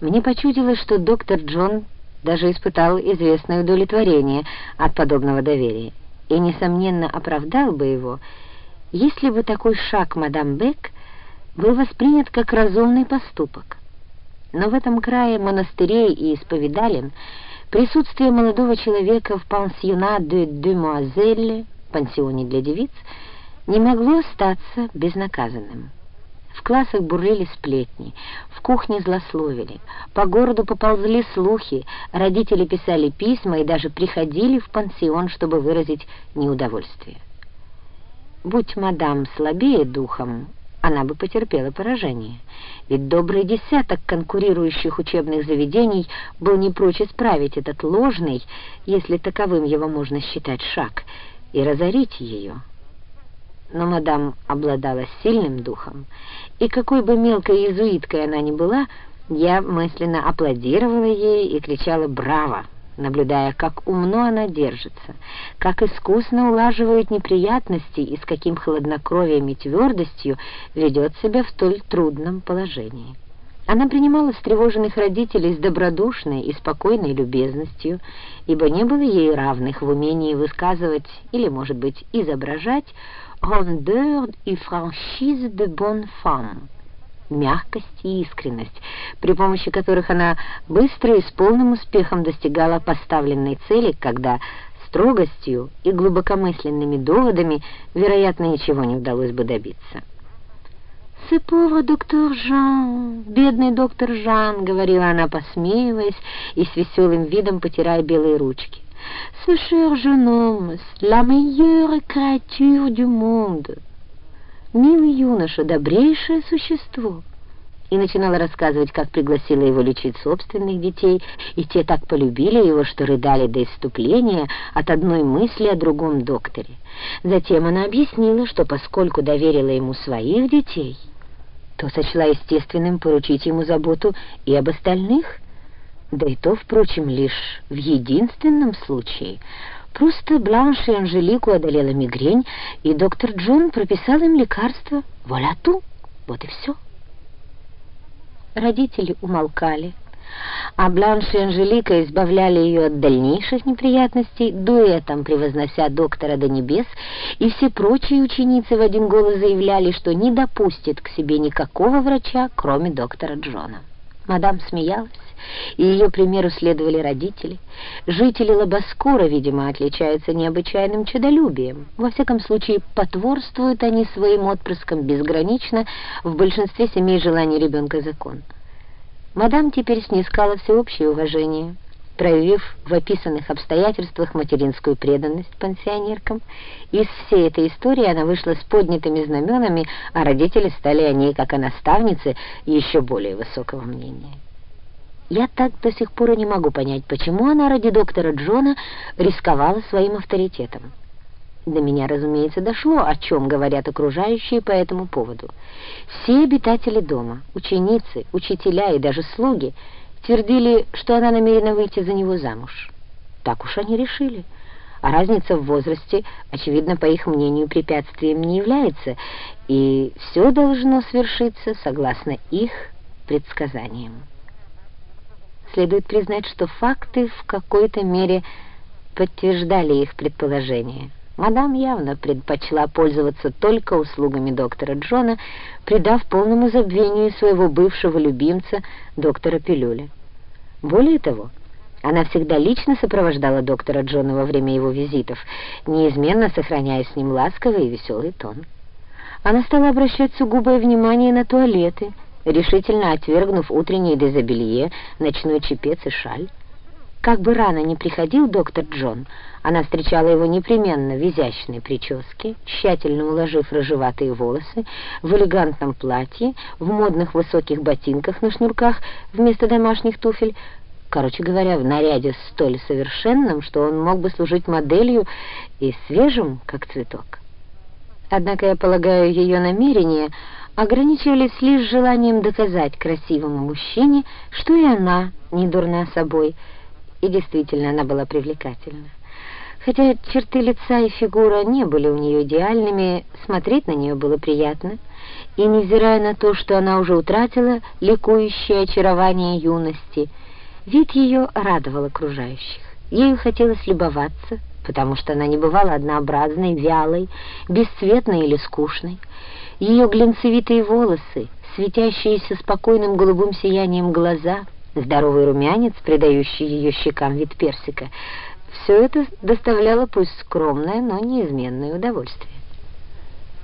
Мне почудилось, что доктор Джон даже испытал известное удовлетворение от подобного доверия и, несомненно, оправдал бы его, если бы такой шаг мадам Бек был воспринят как разумный поступок. Но в этом крае монастырей и исповедален присутствие молодого человека в пансиона де Демуазелле, пансионе для девиц, не могло остаться безнаказанным. В классах бурлили сплетни, в кухне злословили, по городу поползли слухи, родители писали письма и даже приходили в пансион, чтобы выразить неудовольствие. Будь мадам слабее духом, она бы потерпела поражение, ведь добрый десяток конкурирующих учебных заведений был не прочь исправить этот ложный, если таковым его можно считать, шаг, и разорить ее но мадам обладала сильным духом, и какой бы мелкой иезуиткой она ни была, я мысленно аплодировала ей и кричала «Браво!», наблюдая, как умно она держится, как искусно улаживает неприятности и с каким хладнокровием и твердостью ведет себя в столь трудном положении. Она принимала встревоженных родителей с добродушной и спокойной любезностью, ибо не было ей равных в умении высказывать или, может быть, изображать «rondeur и franchise de bonne femme» мягкость и искренность, при помощи которых она быстро и с полным успехом достигала поставленной цели, когда строгостью и глубокомысленными доводами, вероятно, ничего не удалось бы добиться. «C'est pauvre доктор Жан, бедный доктор Жан», — говорила она, посмеиваясь и с веселым видом потирая белые ручки. «Ce cher jeune homme, la meilleure créature du monde». «Милый юноша, добрейшее существо» и начинала рассказывать, как пригласила его лечить собственных детей, и те так полюбили его, что рыдали до исступления от одной мысли о другом докторе. Затем она объяснила, что поскольку доверила ему своих детей то сочла естественным поручить ему заботу и об остальных, да и то, впрочем, лишь в единственном случае. Просто Бланш и Анжелику одолела мигрень, и доктор Джон прописал им лекарство «Воляту». Вот и все. Родители умолкали а Бланш и Анжелика избавляли ее от дальнейших неприятностей, дуэтом превознося доктора до небес, и все прочие ученицы в один голос заявляли, что не допустит к себе никакого врача, кроме доктора Джона. Мадам смеялась, и ее примеру следовали родители. Жители Лобоскора, видимо, отличаются необычайным чудолюбием. Во всяком случае, потворствуют они своим отпрыскам безгранично, в большинстве семей желание ребенка закон. Мадам теперь снискала всеобщее уважение, проявив в описанных обстоятельствах материнскую преданность пансионеркам. Из всей этой истории она вышла с поднятыми знаменами, а родители стали о ней, как о наставнице, еще более высокого мнения. Я так до сих пор и не могу понять, почему она ради доктора Джона рисковала своим авторитетом. До меня, разумеется, дошло, о чем говорят окружающие по этому поводу. Все обитатели дома, ученицы, учителя и даже слуги твердили, что она намерена выйти за него замуж. Так уж они решили. А разница в возрасте, очевидно, по их мнению, препятствием не является, и все должно свершиться согласно их предсказаниям. Следует признать, что факты в какой-то мере подтверждали их предположения. Мадам явно предпочла пользоваться только услугами доктора Джона, придав полному забвению своего бывшего любимца, доктора Пилюля. Более того, она всегда лично сопровождала доктора Джона во время его визитов, неизменно сохраняя с ним ласковый и веселый тон. Она стала обращать сугубое внимание на туалеты, решительно отвергнув утреннее дезобелье, ночной чепец и шаль. Как бы рано ни приходил доктор Джон, она встречала его непременно в изящной прическе, тщательно уложив рыжеватые волосы, в элегантном платье, в модных высоких ботинках на шнурках вместо домашних туфель, короче говоря, в наряде столь совершенном, что он мог бы служить моделью и свежим, как цветок. Однако, я полагаю, ее намерения ограничивались лишь желанием доказать красивому мужчине, что и она не дурна собой, и действительно она была привлекательна. Хотя черты лица и фигура не были у нее идеальными, смотреть на нее было приятно, и, невзирая на то, что она уже утратила ликующее очарование юности, вид ее радовал окружающих. Ею хотелось любоваться, потому что она не бывала однообразной, вялой, бесцветной или скучной. Ее глинцевитые волосы, светящиеся спокойным голубым сиянием глаза, здоровый румянец, придающий ее щекам вид персика — все это доставляло пусть скромное, но неизменное удовольствие.